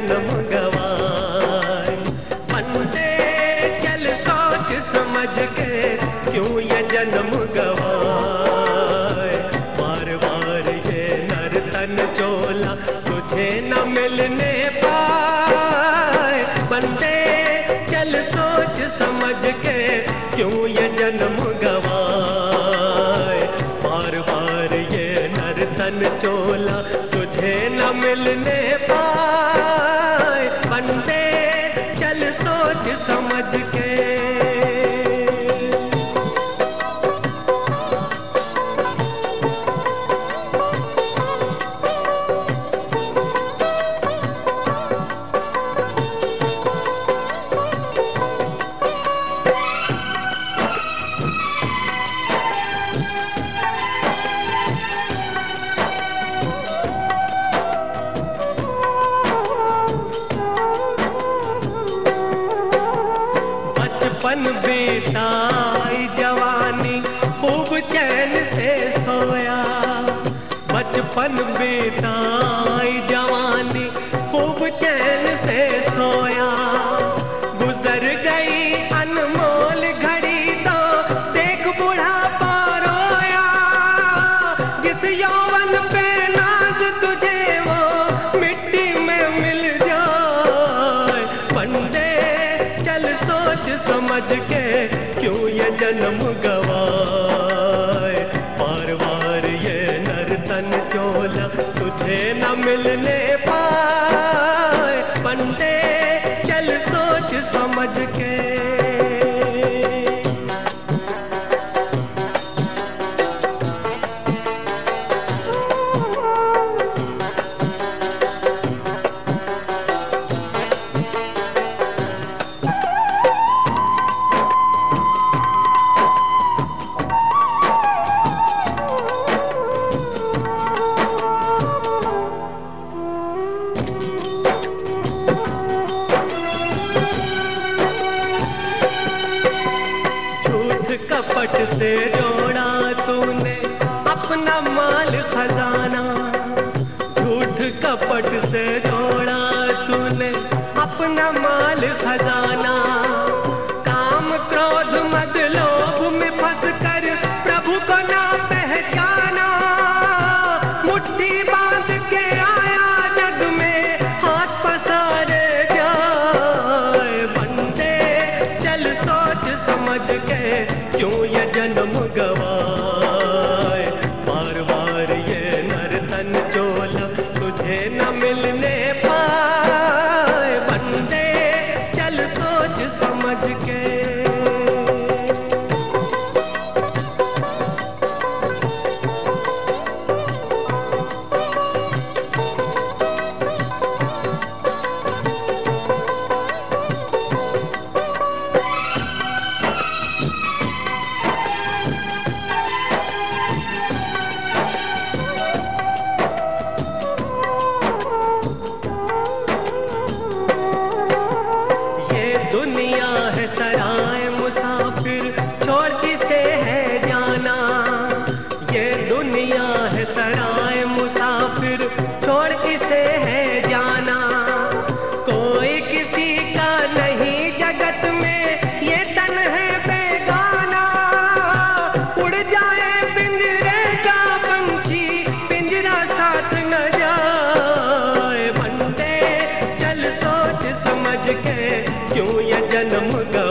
जन्म गवाए बंदे चल सोच समझ के क्यों ये जन्म गवाए? बार बार ये नर तन चोला तुझे न मिलना समझ के बचपन बेताई जवानी, खूब चैन से सोया। बचपन बेताई जवानी, खूब चैन से सोया। गुजर गई अनमोल घड़ी तो देख बूढ़ा रोया। जिस यौवन समझ के क्यों ये जन्म गवाए? बार ये नर्तन चोला तुझे न मिलने पाए। बंदे चल सोच समझ के। से जोड़ा ये छोड़ किसे है जाना। ये दुनिया है सराय मुसाफिर, छोड़ किसे है जाना। कोई किसी का नहीं जगत में, ये तन है बेगाना। उड़ जाए पिंजरे का पंछी, पिंजरा साथ न जाए। बंदे चल सोच समझ के, क्यों ये जन्म गवाए